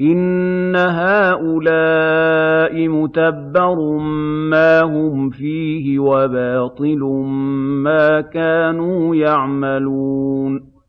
إِنَّ هَٰؤُلَاءِ مُتَبَّرٌ مَّا هُمْ فِيهِ وَبَاطِلٌ مَّا كَانُوا يَعْمَلُونَ